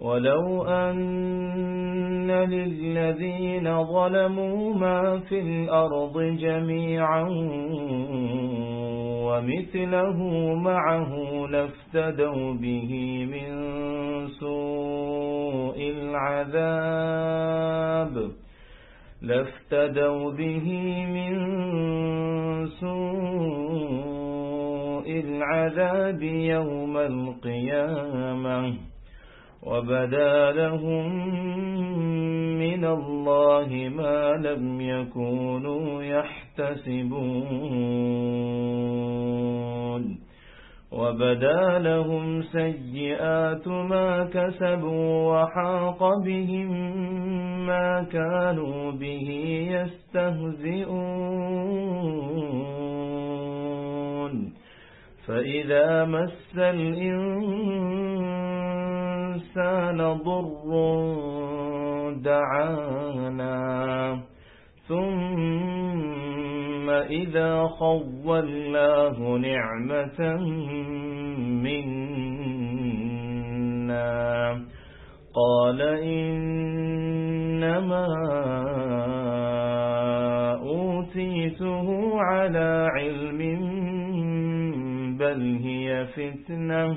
ولو أن للذين ظلموا ما في الأرض جميعا ومثله معه لافتدوا به من سوء العذاب لافتدوا به من سوء العذاب يوم القيامة وبدا لهم من الله ما لم يكونوا يحتسبون وبدا لهم سيئات ما كسبوا وحاق بهم ما كانوا به يستهزئون فإذا مس الإنسان الإنسان ضر دعانا. ثم إذا خولاه نعمة منا. قال إنما أوتيته على علم بل هي فتنة.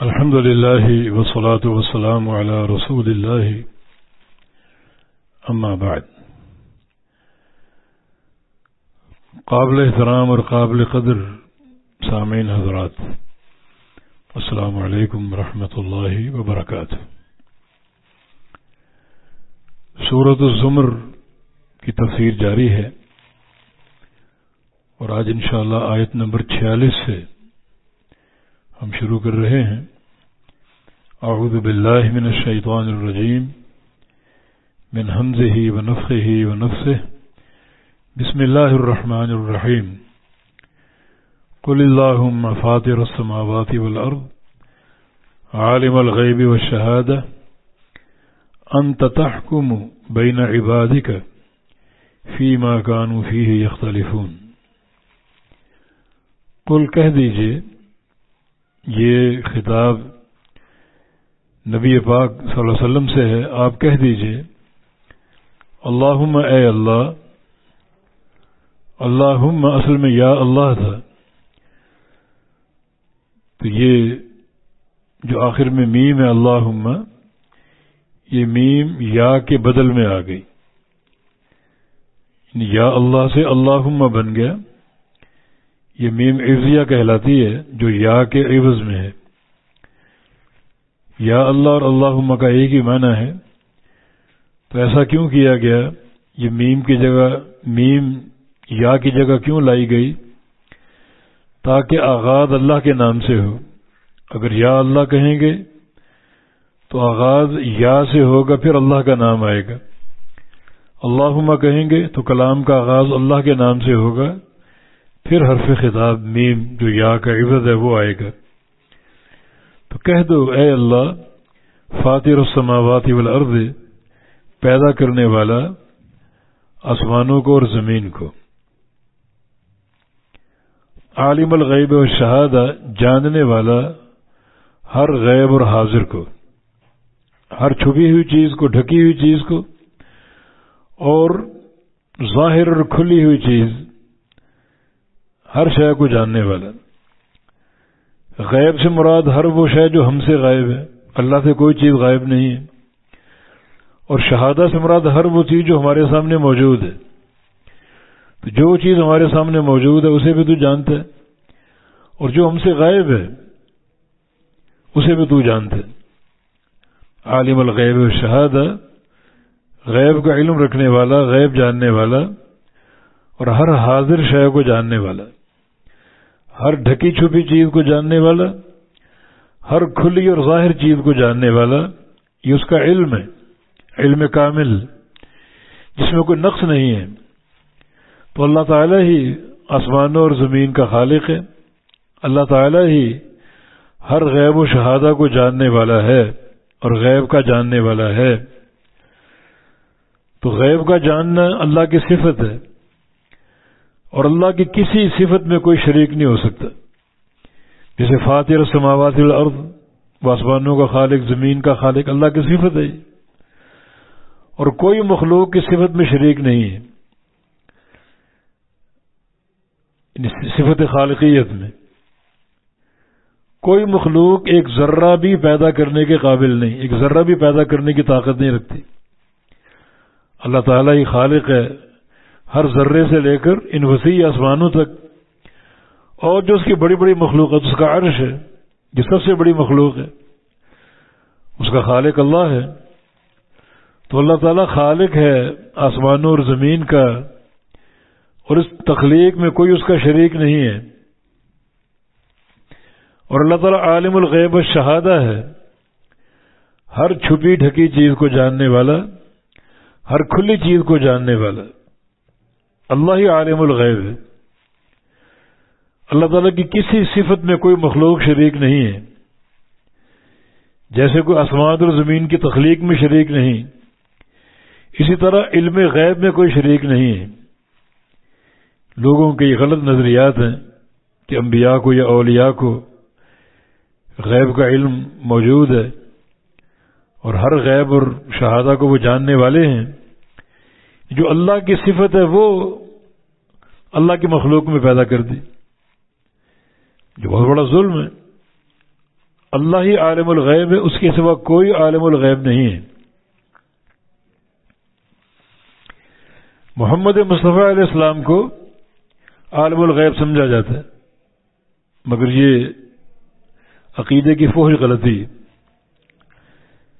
الحمد لله والصلاة والسلام على رسول الله أما بعد. قابل احترام اور قابل قدر سامعین حضرات، السلام علیکم ورحمۃ اللہ وبرکاتہ. سورت الزمر کی تفسیر جاری ہے اور آج انشاءاللہ آیت نمبر چھیالیس سے ہم شروع کر رہے ہیں. اعوذ باللہ من الشیطان الرجیم من حمزه ونفخه ونفسه. بسم الله الرحمن الرحيم. قل اللهم فاطر السماوات والأرض، عالم الغيب والشهادة. أنت تحكم بين عبادك فيما كانوا فيه يختلفون. قل کہہ دیجیے، یہ خطاب نبی پاک صلی اللہ علیہ وسلم سے ہے، آپ کہہ دیجیے، اللہم اے اللہ، اللہم اصل میں یا اللہ تھا۔ تو یہ جو آخر میں میم ہے، اللہم، یہ میم یا کے بدل میں آ گئی۔ یعنی یا اللہ سے اللہم بن گیا۔ یہ میم عوضیہ کہلاتی ہے، جو یا کے عوض میں ہے۔ یا اللہ اور اللہم کا ایک ہی معنی ہے۔ تو ایسا کیوں کیا گیا؟ یہ میم کی جگہ، میم یا کی جگہ کیوں لائی گئی؟ تاکہ آغاز اللہ کے نام سے ہو۔ اگر یا اللہ کہیں گے، تو آغاز یا سے ہوگا، پھر اللہ کا نام آئے گا۔ اللہم کہیں گے، تو کلام کا آغاز اللہ کے نام سے ہوگا۔ پھر حرف خطاب میم، جو یا کا عبد ہے، وہ آئے گا۔ تو کہہ دو، اے اللہ فاتر السماوات والارض پیدا کرنے والا آسمانوں کو اور زمین کو۔ عالم الغیب و شہادہ جاننے والا ہر غیب اور حاضر کو، ہر چھپی ہوئی چیز کو، ڈھکی ہوئی چیز کو، اور ظاہر اور کھلی ہوئی چیز ہر شے کو جاننے والا۔ غیب سے مراد ہر وہ شے جو ہم سے غائب ہے۔ اللہ سے کوئی چیز غائب نہیں ہے۔ اور شہادہ سے مراد ہر وہ چیز جو ہمارے سامنے موجود ہے۔ تو جو چیز ہمارے سامنے موجود ہے، اسے بھی تو جانتا ہے۔ اور جو ہم سے غائب ہے، اسے بھی تو جانتے عالم الغیب شہادہ، غیب کا علم رکھنے والا، غیب جاننے والا، اور ہر حاضر شے کو جاننے والا۔ ہر ڈھکی چھپی چیز کو جاننے والا، ہر کھلی اور ظاہر چیز کو جاننے والا، یہ اس کا علم ہے، علم کامل، جس میں کوئی نقص نہیں ہے۔ تو اللہ تعالیٰ ہی آسمانوں اور زمین کا خالق ہے۔ اللہ تعالیٰ ہی ہر غیب و شہادہ کو جاننے والا ہے اور غیب کا جاننے والا ہے۔ تو غیب کا جاننا اللہ کی صفت ہے۔ اور اللہ کی کسی صفت میں کوئی شریک نہیں ہو سکتا۔ جیسے فاتر سماوات الارض واسمانوں کا خالق، زمین کا خالق، اللہ کی صفت ہے۔ اور کوئی مخلوق کی صفت میں شریک نہیں ہے۔ یعنی صفت خالقیت میں۔ کوئی مخلوق ایک ذرہ بھی پیدا کرنے کے قابل نہیں، ایک ذرہ بھی پیدا کرنے کی طاقت نہیں رکھتی۔ اللہ تعالیٰ ہی خالق ہے۔ ہر ذرے سے لے کر ان وسیع آسمانوں تک۔ اور جو اس کی بڑی بڑی مخلوق ہے اس کا عرش ہے، جو سب سے بڑی مخلوق ہے، اس کا خالق اللہ ہے۔ تو اللہ تعالیٰ خالق ہے آسمانوں اور زمین کا، اور اس تخلیق میں کوئی اس کا شریک نہیں ہے۔ اور اللہ تعالیٰ عالم الغیب شہادہ ہے۔ ہر چھپی ڈھکی چیز کو جاننے والا، ہر کھلی چیز کو جاننے والا۔ اللہ ہی عالم الغیب ہے۔ اللہ تعالیٰ کی کسی صفت میں کوئی مخلوق شریک نہیں ہے۔ جیسے کوئی اسماعت اور زمین کی تخلیق میں شریک نہیں۔ اسی طرح علم غیب میں کوئی شریک نہیں ہے۔ لوگوں کے یہ غلط نظریات ہیں کہ انبیاء کو یا اولیاء کو غیب کا علم موجود ہے اور ہر غیب اور شہادہ کو وہ جاننے والے ہیں۔ جو اللہ کی صفت ہے وہ اللہ کی مخلوق میں پیدا کر دی جو بہت بڑا ظلم ہے اللہ ہی عالم الغیب ہے، اس کے سوا کوئی عالم الغیب نہیں ہے۔ محمد مصطفیٰ علیہ السلام کو عالم الغیب سمجھا جاتا ہے، مگر یہ عقیدے کی فوج غلطی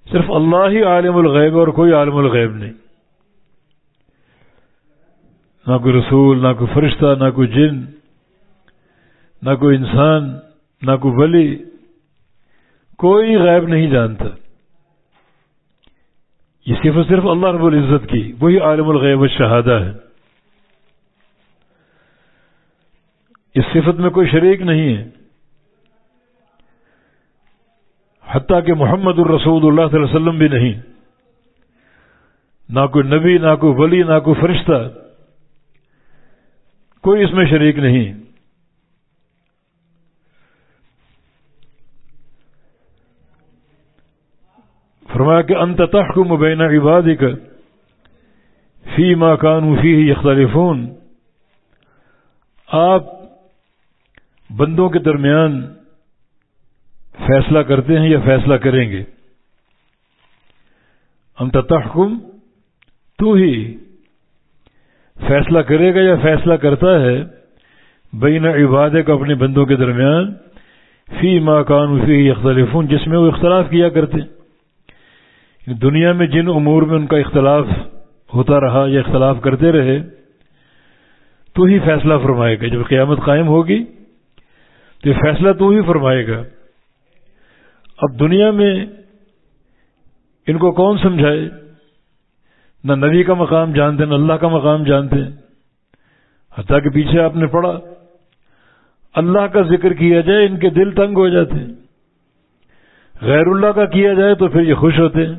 صرف اللہ ہی عالم الغیب اور کوئی عالم الغیب نہیں۔ نہ کوئی رسول، نہ کوئی فرشتہ، نہ کوئی جن، نہ کوئی انسان، نہ کوئی ولی، کوئی غیب نہیں جانتا۔ یہ صفت صرف اللہ رب العزت کی، وہی عالم الغیب الشہادہ ہے۔ اس صفت میں کوئی شریک نہیں ہے۔ حتیٰ کہ محمد الرسول اللہ صلی اللہ علیہ وسلم بھی نہیں۔ نہ کوئی نبی، نہ کوئی ولی، نہ کوئی فرشتہ۔ کوئی اس میں شریک نہیں۔ فرمایا کہ انت تحکم بین عبادی کا فی ماکان فی یختلفون۔ آپ بندوں کے درمیان فیصلہ کرتے ہیں یا فیصلہ کریں گے۔ ہم تحکم تو ہی فیصلہ کرے گا یا فیصلہ کرتا ہے بین عبادے کو اپنے بندوں کے درمیان، فی ما کان فی اختلفون جس میں وہ اختلاف کیا کرتے یعنی دنیا میں جن امور میں ان کا اختلاف ہوتا رہا یا اختلاف کرتے رہے، تو ہی فیصلہ فرمائے گا۔ جب قیامت قائم ہوگی، تو یہ فیصلہ تو ہی فرمائے گا۔ اب دنیا میں ان کو کون سمجھائے؟ نہ نبی کا مقام جانتے نہ اللہ کا مقام جانتے حتیٰ کہ پیچھے آپ نے پڑھا، اللہ کا ذکر کیا جائے، ان کے دل تنگ ہو جاتے ہیں۔ غیر اللہ کا کیا جائے تو پھر یہ خوش ہوتے ہیں۔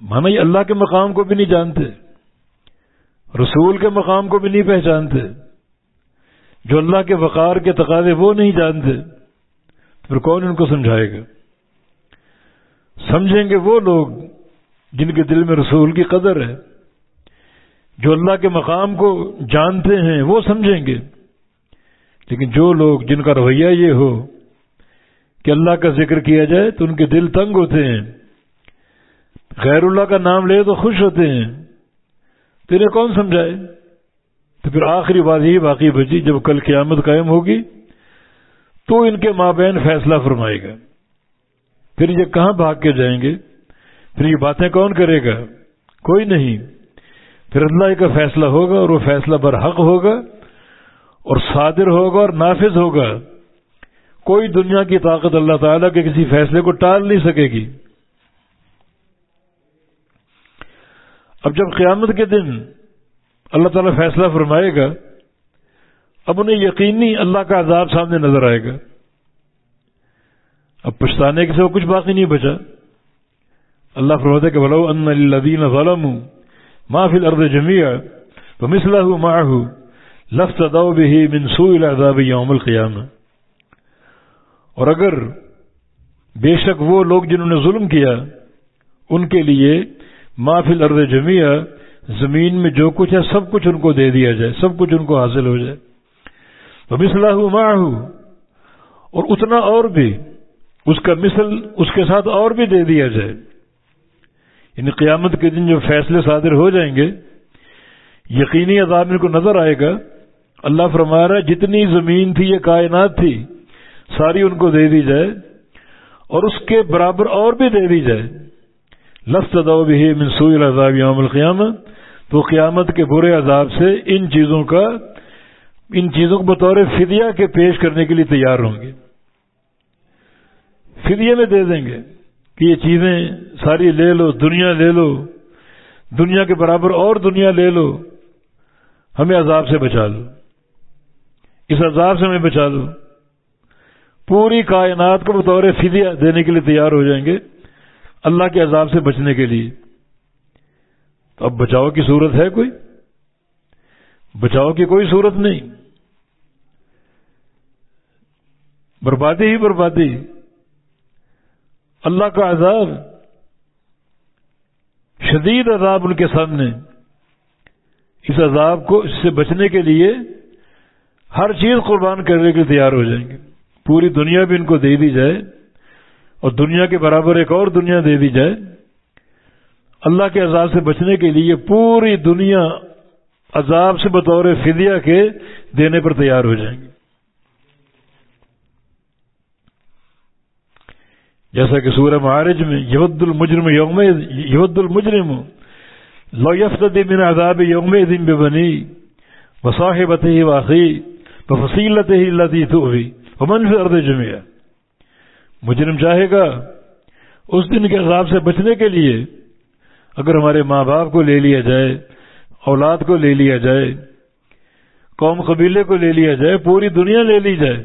مانا یہ اللہ کے مقام کو بھی نہیں جانتے، رسول کے مقام کو بھی نہیں پہچانتے۔ جو اللہ کے وقار کے تقاضے وہ نہیں جانتے، پھر کون ان کو سمجھائے گا؟ سمجھیں گے وہ لوگ جن کے دل میں رسول کی قدر ہے، جو اللہ کے مقام کو جانتے ہیں، وہ سمجھیں گے۔ لیکن جو لوگ جن کا رویہ یہ ہو کہ اللہ کا ذکر کیا جائے تو ان کے دل تنگ ہوتے ہیں۔ غیر اللہ کا نام لے تو خوش ہوتے ہیں۔ تیرے کون سمجھائے؟ تو پھر آخری بات یہی باقی بچی، جب کل قیامت قائم ہوگی تو ان کے مابین فیصلہ فرمائے گا۔ پھر یہ کہاں بھاگ کے جائیں گے؟ پھر یہ باتیں کون کرے گا؟ کوئی نہیں۔ پھر اللہ کا فیصلہ ہوگا اور وہ فیصلہ برحق ہوگا اور صادر ہوگا اور نافذ ہوگا۔ کوئی دنیا کی طاقت اللہ تعالیٰ کے کسی فیصلے کو ٹال نہیں سکے گی۔ اب جب قیامت کے دن اللہ تعالیٰ فیصلہ فرمائے گا، اب انہیں یقینی اللہ کا عذاب سامنے نظر آئے گا۔ اب پچھتانے کے سے وہ کچھ باقی نہیں بچا۔ اللہ فرماتے کہ بلو ان الدین ظلم ما فی الارض جميعا فمثله معه لفتدوا به من سوء العذاب يوم القيامه اور اگر بے شک وہ لوگ جنہوں نے ظلم کیا ان کے لیے ما فی الارض جميعا زمین میں جو کچھ ہے سب کچھ ان کو دے دیا جائے، سب کچھ ان کو حاصل ہو جائے۔ فمثله معه اور اتنا اور بھی، اس کا مثل اس کے ساتھ اور بھی دے دیا جائے۔ یعنی قیامت کے دن جو فیصلے صادر ہو جائیں گے، یقینی عذاب ان کو نظر آئے گا۔ اللہ فرما رہا ہے، جتنی زمین تھی، یہ کائنات تھی، ساری ان کو دے دی جائے اور اس کے برابر اور بھی دے دی جائے۔ لفظ ادو بھی منصوئی العذاب یوم القیام تو قیامت کے برے عذاب سے ان چیزوں کا، ان چیزوں کو بطور فدیہ کے پیش کرنے کے لیے تیار ہوں گے۔ فدیے میں دے دیں گے۔ کہ یہ چیزیں ساری لے لو، دنیا لے لو، دنیا کے برابر اور دنیا لے لو، ہمیں عذاب سے بچا لو۔ اس عذاب سے ہمیں بچا لو۔ پوری کائنات کو بطور فدیہ دینے کے لیے تیار ہو جائیں گے اللہ کے عذاب سے بچنے کے لیے۔ تو اب بچاؤ کی صورت ہے کوئی؟ بچاؤ کی کوئی صورت نہیں۔ بربادی ہی بربادی۔ اللہ کا عذاب شدید عذاب ان کے سامنے اس عذاب کو اس سے بچنے کے لیے ہر چیز قربان کرنے کے لیے تیار ہو جائیں گے۔ پوری دنیا بھی ان کو دے دی جائے اور دنیا کے برابر ایک اور دنیا دے دی جائے۔ اللہ کے عذاب سے بچنے کے لیے پوری دنیا عذاب سے بطور فدیہ کے دینے پر تیار ہو جائیں گے۔ جیسا کہ سورہ معارج میں یود المجرم یوم یود المجرم لو یفتد من عذاب یوم دن بے بنی وصاحبت ہی واقعی بفصیلت ہی اللہ تو ہوئی ومن جمعہ مجرم چاہے گا اس دن کے عذاب سے بچنے کے لیے اگر ہمارے ماں باپ کو لے لیا جائے، اولاد کو لے لیا جائے، قوم قبیلے کو لے لیا جائے، پوری دنیا لے لی جائے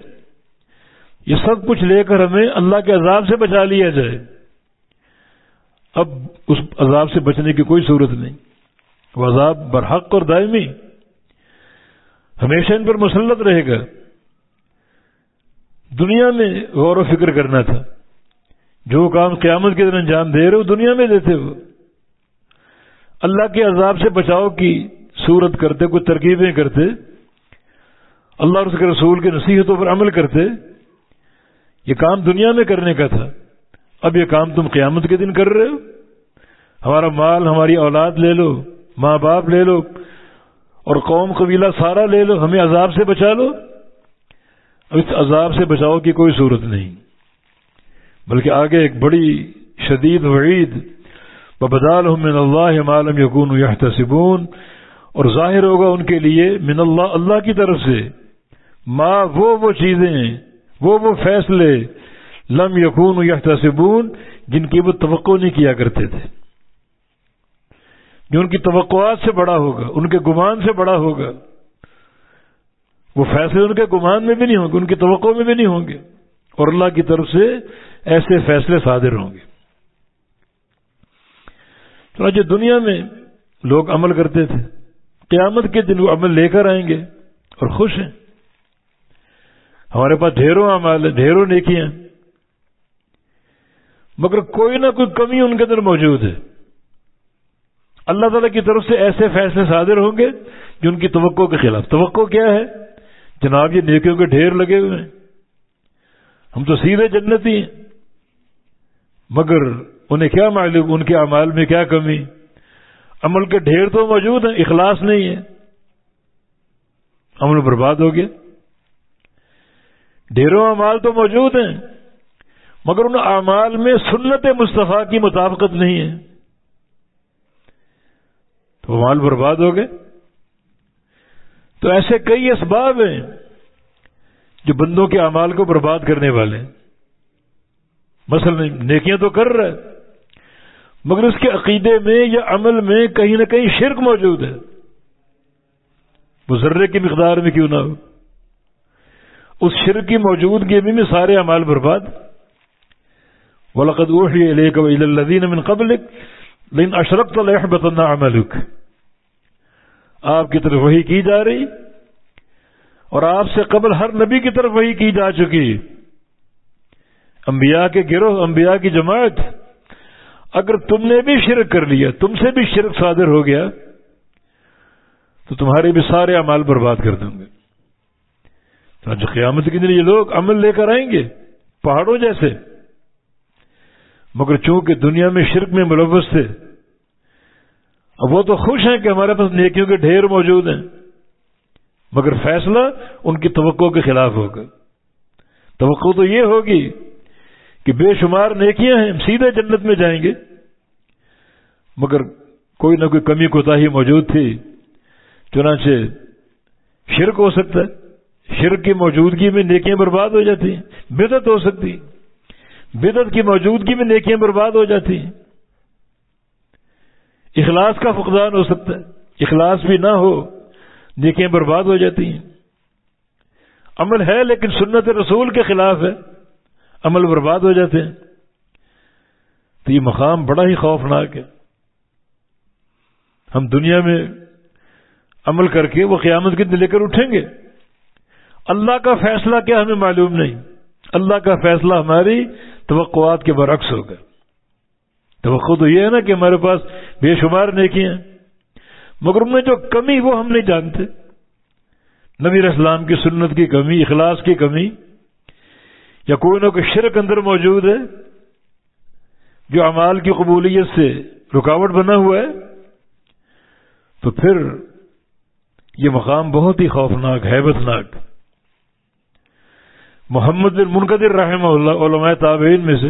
یہ سب کچھ لے کر ہمیں اللہ کے عذاب سے بچا لیا جائے۔ اب اس عذاب سے بچنے کی کوئی صورت نہیں۔ وہ عذاب برحق اور دائمی۔ ہمیشہ ان پر مسلط رہے گا۔ دنیا میں غور و فکر کرنا تھا۔ جو کام قیامت کے دن انجام دے رہے ہو، دنیا میں دیتے ہو۔ اللہ کے عذاب سے بچاؤ کی صورت کرتے، کوئی ترکیبیں کرتے۔ اللہ اور اس کے رسول کے نصیحتوں پر عمل کرتے۔ یہ کام دنیا میں کرنے کا تھا۔ اب یہ کام تم قیامت کے دن کر رہے ہو۔ ہمارا مال، ہماری اولاد لے لو، ماں باپ لے لو، اور قوم، قبیلہ سارا لے لو، ہمیں عذاب سے بچا لو۔ اب اس عذاب سے بچاؤ کی کوئی صورت نہیں۔ بلکہ آگے ایک بڑی شدید وعید۔ ببدال من اللہ مالم یقون یحتسبون اور ظاہر ہوگا ان کے لیے من اللہ اللہ کی طرف سے۔ ماں وہ وہ چیزیں وہ وہ فیصلے لم یقون یحتسبون جن کی وہ توقع نہیں کیا کرتے تھے۔ جو ان کی توقعات سے بڑا ہوگا، ان کے گمان سے بڑا ہوگا، وہ فیصلے ان کے گمان میں بھی نہیں ہوں گے، ان کی توقع میں بھی نہیں ہوں گے۔ اور اللہ کی طرف سے ایسے فیصلے صادر ہوں گے۔ چنانچہ دنیا میں لوگ عمل کرتے تھے۔ قیامت کے دن وہ عمل لے کر آئیں گے اور خوش ہیں۔ ہمارے پاس ڈھیروں عمال ہیں، ڈھیروں نیکیاں مگر کوئی نہ کوئی کمی ان کے اندر موجود ہے۔ اللہ تعالیٰ کی طرف سے ایسے فیصلے صادر ہوں گے جو ان کی توقع کے خلاف۔ توقع کیا ہے؟ جناب، یہ نیکیوں کے ڈھیر لگے ہوئے ہیں۔ ہم تو سیدھے جنتی ہیں۔ مگر انہیں کیا معلوم، ان کے اعمال میں کیا کمی؟ عمل کے ڈھیر تو موجود ہیں، اخلاص نہیں ہے۔ عمل برباد ہو گیا۔ ڈھیروں اعمال تو موجود ہیں، مگر ان اعمال میں سنت مصطفیٰ کی مطابقت نہیں ہے۔ تو مال برباد ہو گئے۔ تو ایسے کئی اسباب ہیں جو بندوں کے اعمال کو برباد کرنے والے ہیں۔ مثلا نیکیاں تو کر رہا ہے، مگر اس کے عقیدے میں یا عمل میں کہیں نہ کہیں شرک موجود ہے۔ وہ ذرے کی مقدار میں کیوں نہ ہو؟ اس شرک کی موجودگی میں سارے اعمال برباد۔ من قبل لیکن اشرف تو لہ بتنا عملک آپ کی طرف وہی کی جا رہی، اور آپ سے قبل ہر نبی کی طرف وہی کی جا چکی۔ انبیاء کے گروہ، انبیاء کی جماعت، اگر تم نے بھی شرک کر لیا، تم سے بھی شرک صادر ہو گیا، تو تمہارے بھی سارے اعمال برباد کر دوں گے۔ جو قیامت کے دن یہ لوگ عمل لے کر آئیں گے، پہاڑوں جیسے۔ مگر چونکہ دنیا میں شرک میں ملوث تھے، اب وہ تو خوش ہیں کہ ہمارے پاس نیکیوں کے ڈھیر موجود ہیں۔ مگر فیصلہ ان کی توقع کے خلاف ہوگا۔ توقع تو یہ ہوگی کہ بے شمار نیکیاں ہیں سیدھے جنت میں جائیں گے۔ مگر کوئی نہ کوئی کمی کوتا ہی موجود تھی، چنانچہ شرک ہو سکتا ہے۔ شرک کی موجودگی میں نیکیاں برباد ہو جاتی ہیں بدت ہو سکتی بدت کی موجودگی میں نیکیاں برباد ہو جاتی ہیں۔ اخلاص کا فقدان ہو سکتا ہے۔ اخلاص بھی نہ ہو، نیکیاں برباد ہو جاتی ہیں۔ عمل ہے لیکن سنت رسول کے خلاف ہے۔ عمل برباد ہو جاتے ہیں۔ تو یہ مقام بڑا ہی خوفناک ہے۔ ہم دنیا میں عمل کر کے وہ قیامت کے دن لے کر اٹھیں گے۔ اللہ کا فیصلہ کیا ہمیں معلوم نہیں اللہ کا فیصلہ ہماری توقعات کے برعکس ہوگا توقع تو یہ ہے نا کہ ہمارے پاس بے شمار نیکیاں مگر ان میں جو کمی وہ ہم نہیں جانتے۔ نبی اسلام کی سنت کی کمی، اخلاص کی کمی، یا کوئی نہ کوئی شرک اندر موجود ہے، جو امال کی قبولیت سے رکاوٹ بنا ہوا ہے، تو پھر یہ مقام بہت ہی خوفناک حیبت ناک محمد بن منقدر رحمہ اللہ، علماء تابعین میں سے۔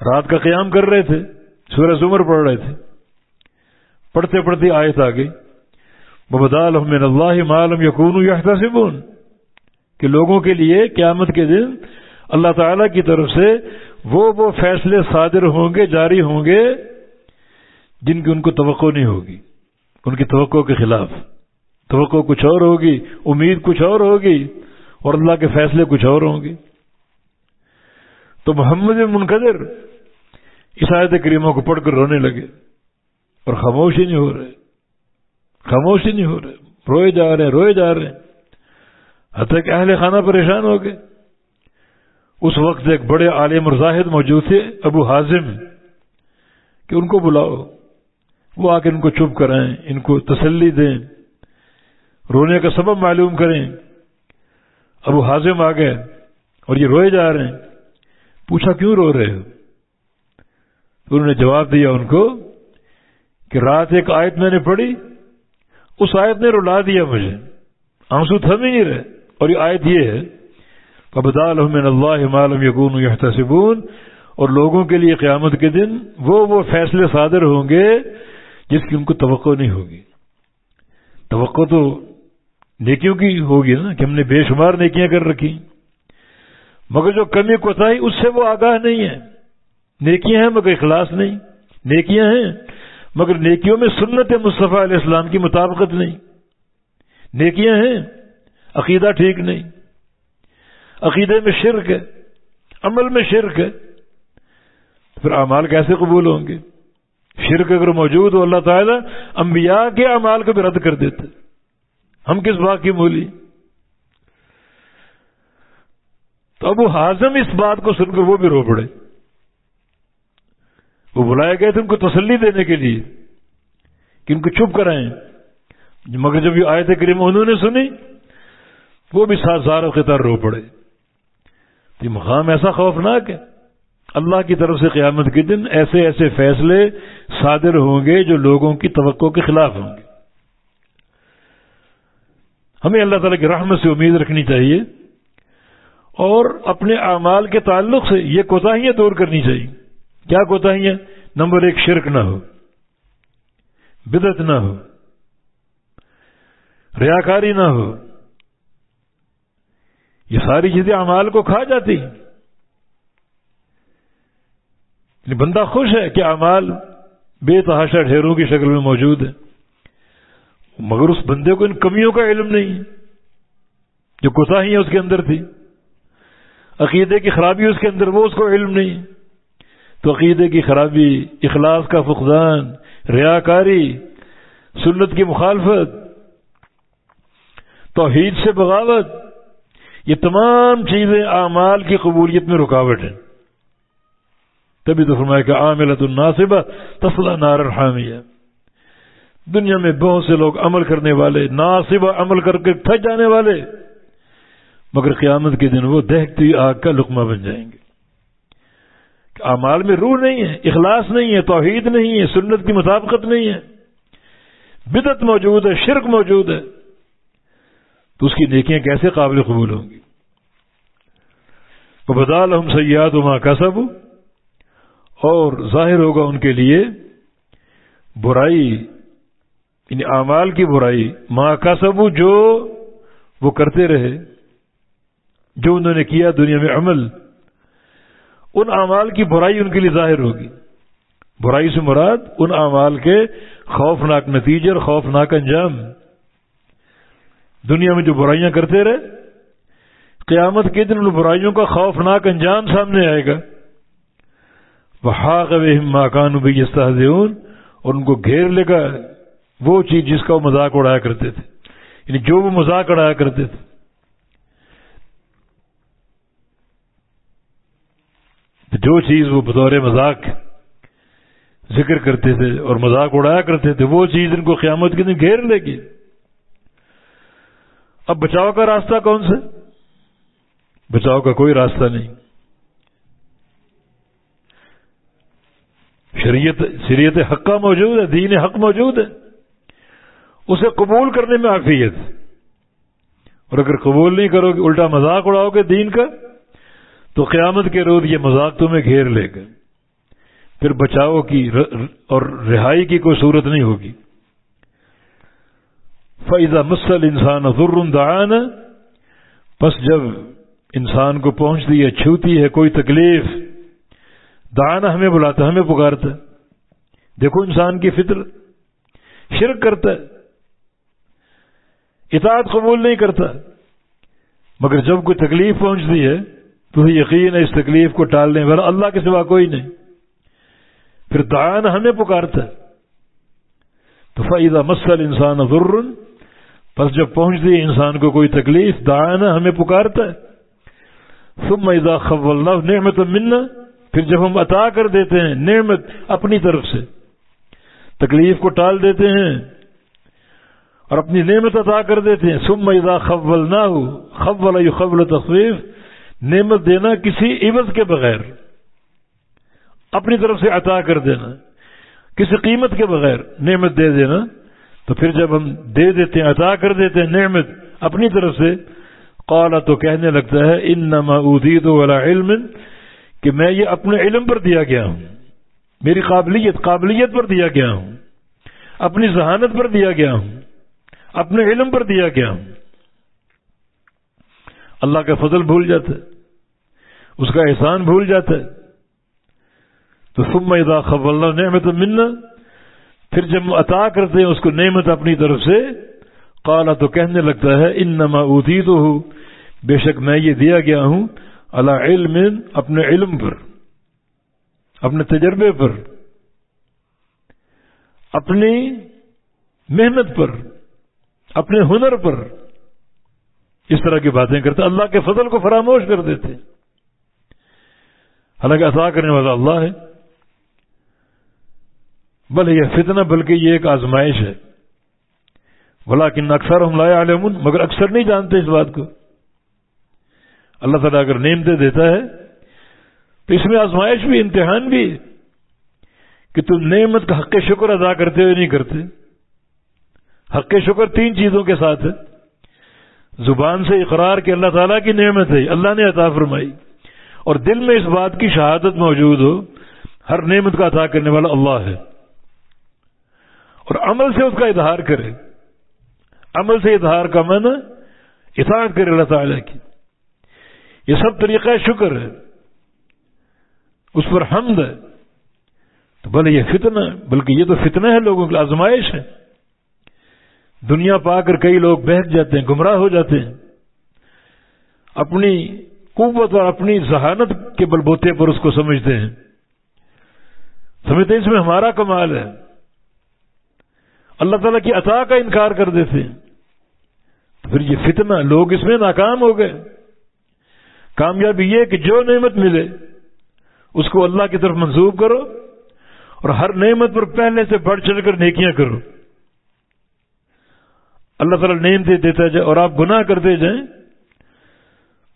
رات کا قیام کر رہے تھے، سورہ زمر پڑھ رہے تھے۔ پڑھتے پڑھتے آیت آ گئی من اللہ معلوم یقون یا کہ لوگوں کے لیے قیامت کے دن اللہ تعالی کی طرف سے وہ وہ فیصلے صادر ہوں گے، جاری ہوں گے، جن کی ان کو توقع نہیں ہوگی۔ ان کی توقع کے خلاف توقع کچھ اور ہوگی، امید کچھ اور ہوگی۔ اور اللہ کے فیصلے کچھ اور ہوں گے۔ تو محمد منقدر اس آیت کریموں کو پڑھ کر رونے لگے اور خاموش ہی نہیں ہو رہے۔ خاموش ہی نہیں ہو رہے۔ روئے جا رہے ہیں، روئے جا رہے ہیں۔ حتیٰ کہ اہل خانہ پریشان ہو گئے۔ اس وقت ایک بڑے عالم اور زاہد موجود تھے، ابو حازم، کہ ان کو بلاؤ۔ وہ آ کے ان کو چپ کرائیں، ان کو تسلی دیں۔ رونے کا سبب معلوم کریں۔ اب وہ حاضم آ گئے اور یہ روئے جا رہے ہیں۔ پوچھا کیوں رو رہے ہو؟ تو انہوں نے جواب دیا ان کو کہ رات ایک آیت میں نے پڑھی، اس آیت نے رلا دیا مجھے۔ آنسو تھم ہی نہیں رہے۔ اور یہ آیت یہ ہے ابدال اللہ مالم یقون یحتسبون اور لوگوں کے لیے قیامت کے دن وہ وہ فیصلے صادر ہوں گے جس کی ان کو توقع نہیں ہوگی۔ توقع تو نیکیوں کی ہوگی نا کہ ہم نے بے شمار نیکیاں کر رکھی مگر جو کمی کوتا اس سے وہ آگاہ نہیں ہے۔ نیکیاں ہیں مگر اخلاص نہیں۔ نیکیاں ہیں مگر نیکیوں میں سنت مصطفیٰ علیہ السلام کی مطابقت نہیں۔ نیکیاں ہیں، عقیدہ ٹھیک نہیں۔ عقیدے میں شرک ہے، عمل میں شرک ہے۔ پھر اعمال کیسے قبول ہوں گے؟ شرک اگر موجود ہو، اللہ تعالیٰ انبیاء کے اعمال کو بھی رد کر دیتے ہم کس بات کی مولی تو اب وہ ہاضم اس بات کو سن کر وہ بھی رو پڑے۔ وہ بلائے گئے تھے ان کو تسلی دینے کے لیے کہ ان کو چپ کرائیں۔ مگر جب یہ آئے تھے کریم انہوں نے سنی، وہ بھی سات ساروں کے رو پڑے۔ یہ مقام ایسا خوفناک ہے۔ اللہ کی طرف سے قیامت کے دن ایسے ایسے فیصلے صادر ہوں گے جو لوگوں کی توقع کے خلاف ہوں گے۔ ہمیں اللہ تعالی کی رحمت سے امید رکھنی چاہیے اور اپنے اعمال کے تعلق سے یہ کوتاہیاں دور کرنی چاہیے۔ کیا کوتاہیاں؟ نمبر ایک، شرک نہ ہو۔ بدت نہ ہو۔ ریاکاری نہ ہو۔ یہ ساری چیزیں اعمال کو کھا جاتی یعنی بندہ خوش ہے کہ اعمال بے تحاشا ڈھیروں کی شکل میں موجود ہے مگر اس بندے کو ان کمیوں کا علم نہیں جو کوتاہیاں اس کے اندر تھی عقیدے کی خرابی اس کے اندر وہ اس کو علم نہیں تو عقیدے کی خرابی، اخلاص کا فقدان، ریاکاری، سنت کی مخالفت، توحید سے بغاوت، یہ تمام چیزیں اعمال کی قبولیت میں رکاوٹ ہیں۔ تبھی تو فرمایا کہ عاملت الناصبہ تسلا نار حامیہ دنیا میں بہت سے لوگ عمل کرنے والے ناصبہ عمل کر کے تھک جانے والے۔ مگر قیامت کے دن وہ دیکھتی آگ کا لقمہ بن جائیں گے۔ اعمال میں روح نہیں ہے، اخلاص نہیں ہے، توحید نہیں ہے، سنت کی مطابقت نہیں ہے۔ بدت موجود ہے، شرک موجود ہے۔ تو اس کی نیکیاں کیسے قابل قبول ہوں گی؟ بدال ہم سیاد وہاں کا سب اور ظاہر ہوگا ان کے لیے برائی یعنی اعمال کی برائی، ماں کا سب جو وہ کرتے رہے، جو انہوں نے کیا دنیا میں عمل، ان اعمال کی برائی ان کے لیے ظاہر ہوگی۔ برائی سے مراد ان اعمال کے خوفناک نتیجے اور خوفناک انجام۔ دنیا میں جو برائیاں کرتے رہے، قیامت کے دن ان برائیوں کا خوفناک انجام سامنے آئے گا۔ وہ حاق ماکان بھی اور ان کو گھیر لے گا۔ وہ چیز جس کا وہ مذاق اڑایا کرتے تھے۔ یعنی جو وہ مذاق اڑایا کرتے تھے۔ جو چیز وہ بطور مذاق ذکر کرتے تھے اور مذاق اڑایا کرتے تھے، وہ چیز ان کو قیامت کے دن گھیر لے گی۔ اب بچاؤ کا راستہ کون سا؟ بچاؤ کا کوئی راستہ نہیں۔ شریعت شریعت حق موجود ہے، دین حق موجود ہے۔ اسے قبول کرنے میں آفیت اور اگر قبول نہیں کرو گے، الٹا مذاق اڑاؤ گے دین کا، تو قیامت کے روز یہ مذاق تمہیں گھیر لے گا۔ پھر بچاؤ کی اور رہائی کی کوئی صورت نہیں ہوگی۔ فائدہ مسل انسان دعان بس جب انسان کو پہنچتی ہے، چھوتی ہے کوئی تکلیف دانا ہمیں بلاتا ہمیں پکارتا دیکھو انسان کی فطر، شرک کرتا ہے۔ اطاعت قبول نہیں کرتا۔ مگر جب کوئی تکلیف پہنچتی ہے، تو یقین ہے اس تکلیف کو ٹالنے والا اللہ کے سوا کوئی نہیں۔ پھر دان ہمیں پکارتا ہے۔ تو فائدہ مسل انسان ضرور بس جب پہنچتی ہے انسان کو کوئی تکلیف دان ہمیں پکارتا ہے۔ سب میدا خب نعمت ملنا پھر جب ہم عطا کر دیتے ہیں نعمت اپنی طرف سے، تکلیف کو ٹال دیتے ہیں اور اپنی نعمت عطا کر دیتے ہیں۔ سم اذا خول نہ ہو خول خبل تصویف نعمت دینا کسی عوض کے بغیر۔ اپنی طرف سے عطا کر دینا، کسی قیمت کے بغیر نعمت دے دینا۔ تو پھر جب ہم دے دیتے ہیں، عطا کر دیتے ہیں نعمت اپنی طرف سے قالا تو کہنے لگتا ہے ان نما ادید علم، کہ میں یہ اپنے علم پر دیا گیا ہوں۔ میری قابلیت قابلیت پر دیا گیا ہوں۔ اپنی ذہانت پر دیا گیا ہوں۔ اپنے علم پر دیا گیا۔ ہوں اللہ کا فضل بھول جاتا ہے، اس کا احسان بھول جاتا ہے۔ تو سم ادا خب اللہ نعمت منا پھر جب عطا کرتے ہیں اس کو نعمت اپنی طرف سے، قالا تو کہنے لگتا ہے ان نما ادی تو ہوں بے شک میں یہ دیا گیا ہوں اللہ علم، اپنے علم پر، اپنے تجربے پر، اپنی محنت پر۔ اپنے ہنر پر اس طرح کی باتیں کرتے، اللہ کے فضل کو فراموش کر دیتے۔ حالانکہ عطا کرنے والا اللہ ہے۔ بل یہ فتنہ بلکہ یہ ایک آزمائش ہے۔ بلا کن اکثر ہم لائے عالم مگر اکثر نہیں جانتے اس بات کو۔ اللہ تعالیٰ اگر نعمتیں دیتا ہے، تو اس میں آزمائش بھی، امتحان بھی کہ تم نعمت کا حق شکر ادا کرتے ہوئے نہیں کرتے۔ حق شکر تین چیزوں کے ساتھ ہے۔ زبان سے اقرار کہ اللہ تعالیٰ کی نعمت ہے، اللہ نے عطا فرمائی۔ اور دل میں اس بات کی شہادت موجود ہو، ہر نعمت کا عطا کرنے والا اللہ ہے۔ اور عمل سے اس کا اظہار کرے۔ عمل سے اظہار کا من اطاعت کرے اللہ تعالیٰ کی۔ یہ سب طریقہ شکر ہے۔ اس پر حمد ہے۔ تو بھلے یہ فتنہ، بلکہ یہ تو فتنہ ہے لوگوں کی آزمائش ہے۔ دنیا پا کر کئی لوگ بہت جاتے ہیں، گمراہ ہو جاتے ہیں۔ اپنی قوت اور اپنی ذہانت کے بلبوتے پر اس کو سمجھتے ہیں۔ سمجھتے ہیں اس میں ہمارا کمال ہے۔ اللہ تعالیٰ کی عطا کا انکار کر دیتے ہیں۔ تو پھر یہ فتنہ، لوگ اس میں ناکام ہو گئے۔ کامیابی یہ کہ جو نعمت ملے، اس کو اللہ کی طرف منسوب کرو اور ہر نعمت پر پہلے سے بڑھ چڑھ کر نیکیاں کرو۔ اللہ تعالیٰ نعمتیں دیتا جائے اور آپ گناہ کرتے جائیں،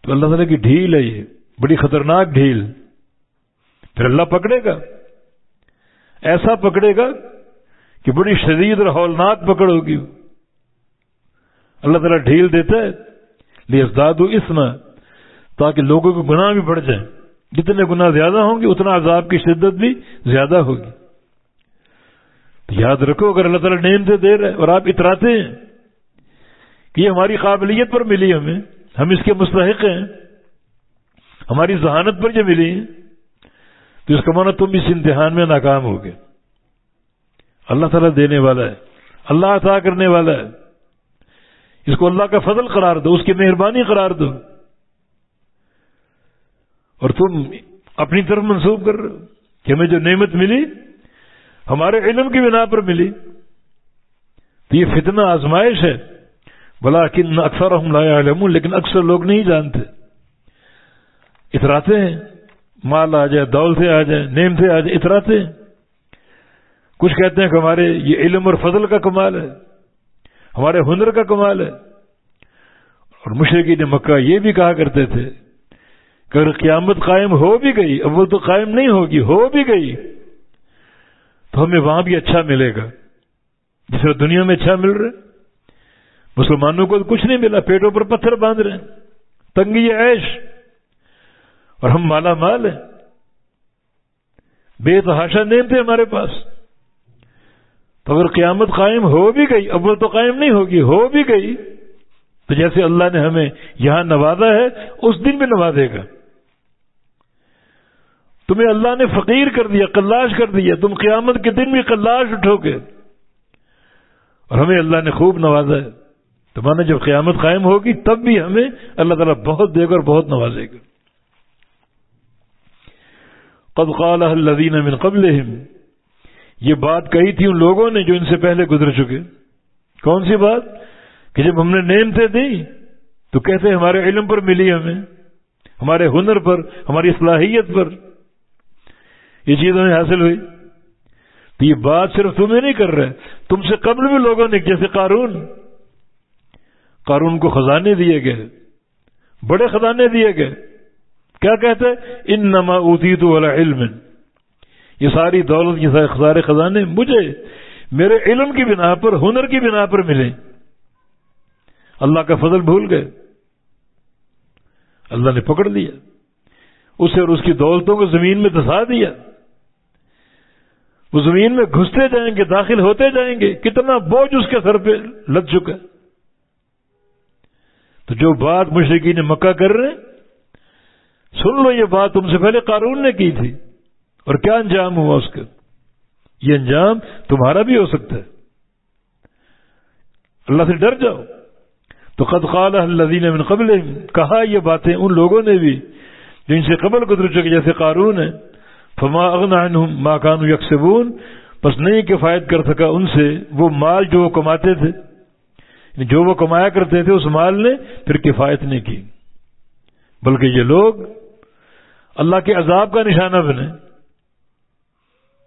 تو اللہ تعالیٰ کی ڈھیل ہے یہ، بڑی خطرناک ڈھیل۔ پھر اللہ پکڑے گا۔ ایسا پکڑے گا کہ بڑی شدید اور ہولناک پکڑ ہوگی۔ اللہ تعالیٰ ڈھیل دیتا ہے لیس دادو اسنا تاکہ لوگوں کے گناہ بھی بڑھ جائیں۔ جتنے گناہ زیادہ ہوں گے، اتنا عذاب کی شدت بھی زیادہ ہوگی۔ تو یاد رکھو، اگر اللہ تعالیٰ نیم سے دے رہے اور آپ اتراتے ہیں کہ یہ ہماری قابلیت پر ملی ہمیں۔ ہم اس کے مستحق ہیں۔ ہماری ذہانت پر جو ملی تو اس کا مانا تم اس امتحان میں ناکام ہو گئے۔ اللہ تعالیٰ دینے والا ہے۔ اللہ عطا کرنے والا ہے۔ اس کو اللہ کا فضل قرار دو، اس کی مہربانی قرار دو۔ اور تم اپنی طرف منسوخ کر رہے ہو کہ ہمیں جو نعمت ملی، ہمارے علم کی بنا پر ملی۔ تو یہ فتنہ آزمائش ہے۔ بلا کن اکثر ہم لائے علم لیکن اکثر لوگ نہیں جانتے۔ اتراتے ہیں، مال آ جائے دول سے آ جائے نیم سے آ جائے، اتراتے ہیں۔ کچھ کہتے ہیں کہ ہمارے یہ علم اور فضل کا کمال ہے، ہمارے ہنر کا کمال ہے۔ اور مشرقی نے مکہ یہ بھی کہا کرتے تھے کہ اگر قیامت قائم ہو بھی گئی اب وہ تو قائم نہیں ہوگی، ہو بھی گئی، تو ہمیں وہاں بھی اچھا ملے گا۔ جس طرح دنیا میں اچھا مل رہا ہے۔ مسلمانوں کو کچھ نہیں ملا، پیٹوں پر پتھر باندھ رہے ہیں۔ تنگی عیش۔ اور ہم مالا مال ہیں۔ بے تحاشا نیم تھے ہمارے پاس۔ تو اگر قیامت قائم ہو بھی گئی اب وہ تو قائم نہیں ہوگی، ہو بھی گئی، تو جیسے اللہ نے ہمیں یہاں نوازا ہے، اس دن بھی نوازے گا۔ تمہیں اللہ نے فقیر کر دیا کلاش کر دیا، تم قیامت کے دن بھی کلاش اٹھو گے۔ اور ہمیں اللہ نے خوب نوازا ہے۔ تمہارا جب قیامت قائم ہوگی، تب بھی ہمیں اللہ تعالیٰ بہت دے گا اور بہت نوازے گا۔ قد قال الذين من قبلهم۔ یہ بات کہی تھی ان لوگوں نے جو ان سے پہلے گزر چکے۔ کون سی بات؟ کہ جب ہم نے نعمتیں دی، تو کہتے ہمارے علم پر ملی ہمیں، ہمارے ہنر پر، ہماری صلاحیت پر۔ یہ چیز ہمیں حاصل ہوئی۔ تو یہ بات صرف تمہیں نہیں کر رہے، تم سے قبل بھی لوگوں نے، جیسے قارون۔ قارون کو خزانے دیے گئے، بڑے خزانے دیے گئے۔ کیا کہتے ان نما ادیت والا علم۔ یہ ساری دولت، یہ سارے خزانے مجھے، میرے علم کی بنا پر، ہنر کی بنا پر ملے۔ اللہ کا فضل بھول گئے۔ اللہ نے پکڑ لیا۔ اسے اور اس کی دولتوں کو زمین میں دسا دیا۔ وہ زمین میں گھستے جائیں گے، داخل ہوتے جائیں گے۔ کتنا بوجھ اس کے سر پہ لگ چکا۔ تو جو بات مشرقی نے مکہ کر رہے سن لو یہ بات تم سے پہلے قانون نے کی تھی۔ اور کیا انجام ہوا اس کا؟ یہ انجام تمہارا بھی ہو سکتا ہے۔ اللہ سے ڈر جاؤ۔ تو قد قال الذين من قبل کہا یہ باتیں ان لوگوں نے بھی جو ان سے قبل گزر چکے جیسے قارون ہے فما اغنا عنهم ما بس نہیں کفایت کر سکا ان سے، وہ مال جو وہ کماتے تھے۔ جو وہ کمایا کرتے تھے اس مال نے پھر کفایت نہیں کی۔ بلکہ یہ لوگ اللہ کے عذاب کا نشانہ بنے۔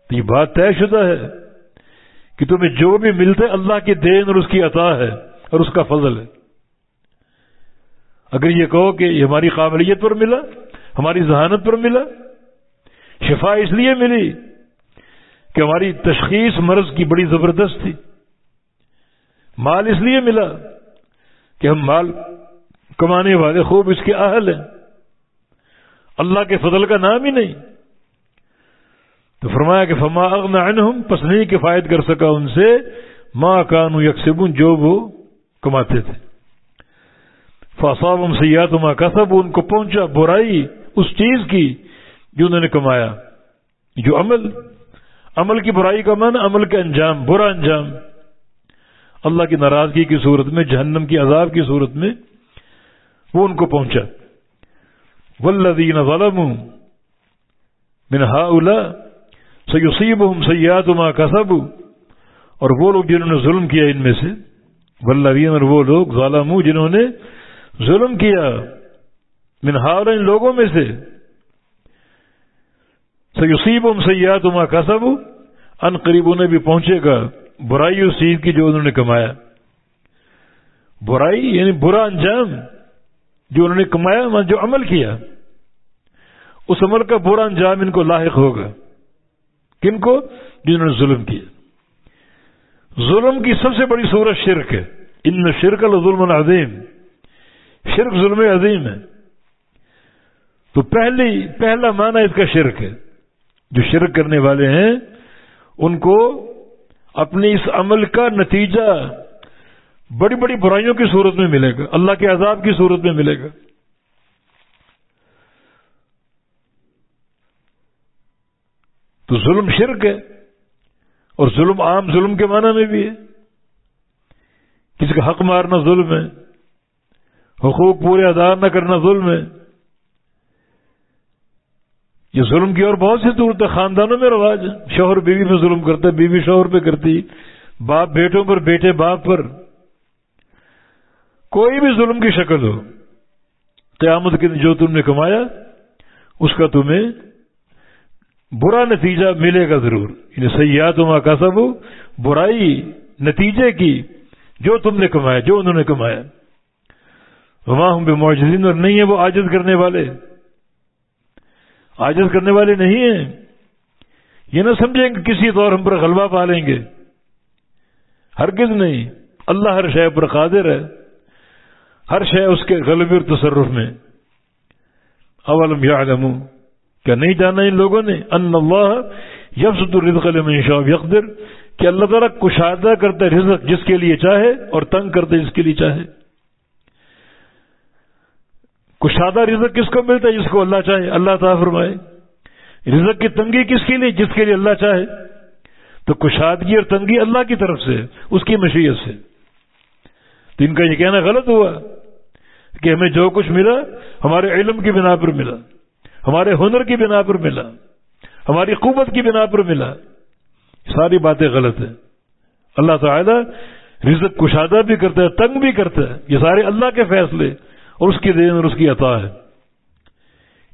تو یہ بات طے شدہ ہے کہ تمہیں جو بھی ملتے اللہ کی دین اور اس کی عطا ہے اور اس کا فضل ہے۔ اگر یہ کہو کہ یہ ہماری قابلیت پر ملا، ہماری ذہانت پر ملا، شفا اس لیے ملی کہ ہماری تشخیص مرض کی بڑی زبردست تھی۔ مال اس لیے ملا کہ ہم مال کمانے والے خوب اس کے اہل ہیں۔ اللہ کے فضل کا نام ہی نہیں۔ تو فرمایا کہ فما اغنا عنہم پس نہیں کفایت کر سکا ان سے۔ ماں کانو یکسبون جو وہ کماتے تھے۔ فاصاب سیات ماں کسب ان کو پہنچا برائی اس چیز کی جو انہوں نے کمایا۔ جو عمل۔ عمل کی برائی کا من عمل کا انجام، برا انجام۔ اللہ کی ناراضگی کی صورت میں، جہنم کی عذاب کی صورت میں وہ ان کو پہنچا۔ ولدین ظلموا من هؤلاء سيصيبهم سيئات ما كسبوا۔ اور وہ لوگ جنہوں نے ظلم کیا ان میں سے ولدین اور وہ لوگ ظالموا جنہوں نے ظلم کیا من هؤلاء ان لوگوں میں سے۔ سيصيبهم سيئات ما كسبوا۔ ان قریب انہیں بھی پہنچے گا۔ برائی اس چیز کی جو انہوں نے کمایا. برائی یعنی برا انجام جو انہوں نے کمایا جو عمل کیا. اس عمل کا برا انجام ان کو لاحق ہوگا. کن کو؟ جنہوں نے ظلم کیا. ظلم کی سب سے بڑی صورت شرک ہے. ان شرک الظلم عظیم. شرک ظلم عظیم ہے. تو پہلی، پہلا معنی اس کا شرک ہے. جو شرک کرنے والے ہیں، ان کو اپنی اس عمل کا نتیجہ بڑی بڑی برائیوں کی صورت میں ملے گا، اللہ کے عذاب کی صورت میں ملے گا۔ تو ظلم شرک ہے، اور ظلم عام ظلم کے معنی میں بھی ہے۔ کسی کا حق مارنا ظلم ہے، حقوق پورے ادا نہ کرنا ظلم ہے۔ یہ ظلم کی اور بہت سی صورت ہے خاندانوں میں رواج ہے شوہر بیوی پہ ظلم کرتا ہے، بیوی شوہر پہ کرتی باپ بیٹوں پر، بیٹے باپ پر۔ کوئی بھی ظلم کی شکل ہو، قیامت کے جو تم نے کمایا، اس کا تمہیں برا نتیجہ ملے گا ضرور۔ یعنی سیاحت ما کا سب برائی نتیجے کی جو تم نے کمایا، جو انہوں نے کمایا۔ وہاں ہوں بے معجزین اور نہیں ہے وہ عاجز کرنے والے۔ عاجز کرنے والے نہیں ہیں۔ یہ نہ سمجھیں کہ کسی طور ہم پر غلبہ پا لیں گے۔ ہرگز نہیں۔ اللہ ہر شے پر قادر ہے۔ ہر شے اس کے غلبے اور تصرف میں۔ اولم یا کیا نہیں جانا ان لوگوں نے؟ ان اللہ یفسد الرزق لمن یقدر کہ اللہ تعالیٰ کشادہ کرتا ہے رزق جس کے لیے چاہے اور تنگ کرتا ہے جس کے لیے چاہے۔ کشادہ رزق کس کو ملتا ہے جس کو اللہ چاہے؟ اللہ تعالیٰ فرمائے۔ رزق کی تنگی کس کے لیے؟ جس کے لیے اللہ چاہے۔ تو کشادگی اور تنگی اللہ کی طرف سے، اس کی مشیت سے۔ تو ان کا یہ کہنا غلط ہوا کہ ہمیں جو کچھ ملا، ہمارے علم کی بنا پر ملا۔ ہمارے ہنر کی بنا پر ملا۔ ہماری قوت کی بنا پر ملا۔ ساری باتیں غلط ہیں۔ اللہ تعالیٰ رزق کشادہ بھی کرتا ہے، تنگ بھی کرتا ہے۔ یہ سارے اللہ کے فیصلے۔ اور اس کی دین اور اس کی عطا ہے۔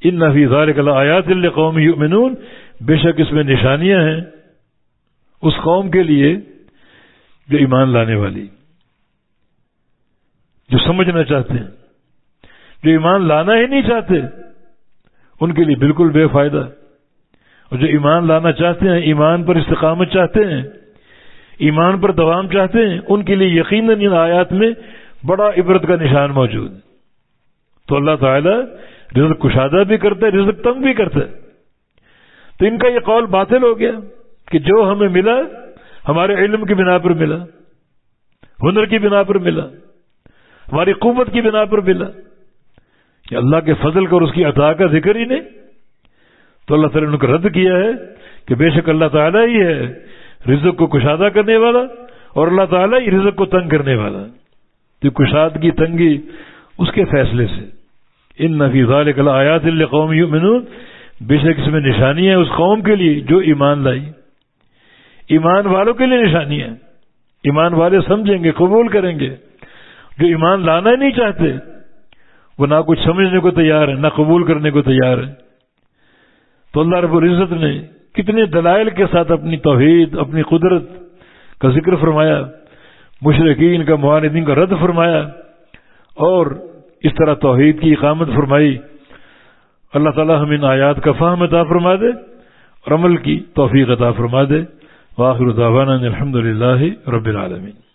ان نفی ذالک آیات قوم یؤمنون بے شک اس میں نشانیاں ہیں اس قوم کے لیے جو ایمان لانے والی، جو سمجھنا چاہتے ہیں، جو ایمان لانا ہی نہیں چاہتے، ان کے لیے بالکل بے فائدہ۔ اور جو ایمان لانا چاہتے ہیں، ایمان پر استقامت چاہتے ہیں، ایمان پر دوام چاہتے ہیں، ان کے لیے یقیناً ان آیات میں بڑا عبرت کا نشان موجود۔ ہے تو اللہ تعالیٰ رزق کشادہ بھی کرتا ہے، رزق تنگ بھی کرتا ہے۔ تو ان کا یہ قول باطل ہو گیا کہ جو ہمیں ملا، ہمارے علم کی بنا پر ملا، ہنر کی بنا پر ملا، ہماری قوت کی بنا پر ملا۔ کہ اللہ کے فضل کا اور اس کی عطا کا ذکر ہی نہیں۔ تو اللہ تعالیٰ نے ان کو رد کیا ہے کہ بے شک اللہ تعالیٰ ہی ہے رزق کو کشادہ کرنے والا اور اللہ تعالیٰ ہی رزق کو تنگ کرنے والا۔ تو کشادگی تنگی اس کے فیصلے سے۔ ان نفیز آیات اللہ یؤمنون بے شک اس میں نشانی ہے اس قوم کے لیے جو ایمان لائی۔ ایمان والوں کے لیے نشانی ہے۔ ایمان والے سمجھیں گے، قبول کریں گے۔ جو ایمان لانا ہی نہیں چاہتے، وہ نہ کچھ سمجھنے کو تیار ہے نہ قبول کرنے کو تیار ہے تو اللہ رب العزت نے کتنے دلائل کے ساتھ اپنی توحید، اپنی قدرت کا ذکر فرمایا۔ مشرقین کا معاندین کا رد فرمایا۔ اور اس طرح توحید کی اقامت فرمائی۔ اللہ تعالیٰ ہم ان آیات کا فہم عطا فرما دے اور عمل کی توفیق عطا فرما دے۔ واخر دعوانا الحمد للہ رب العالمین۔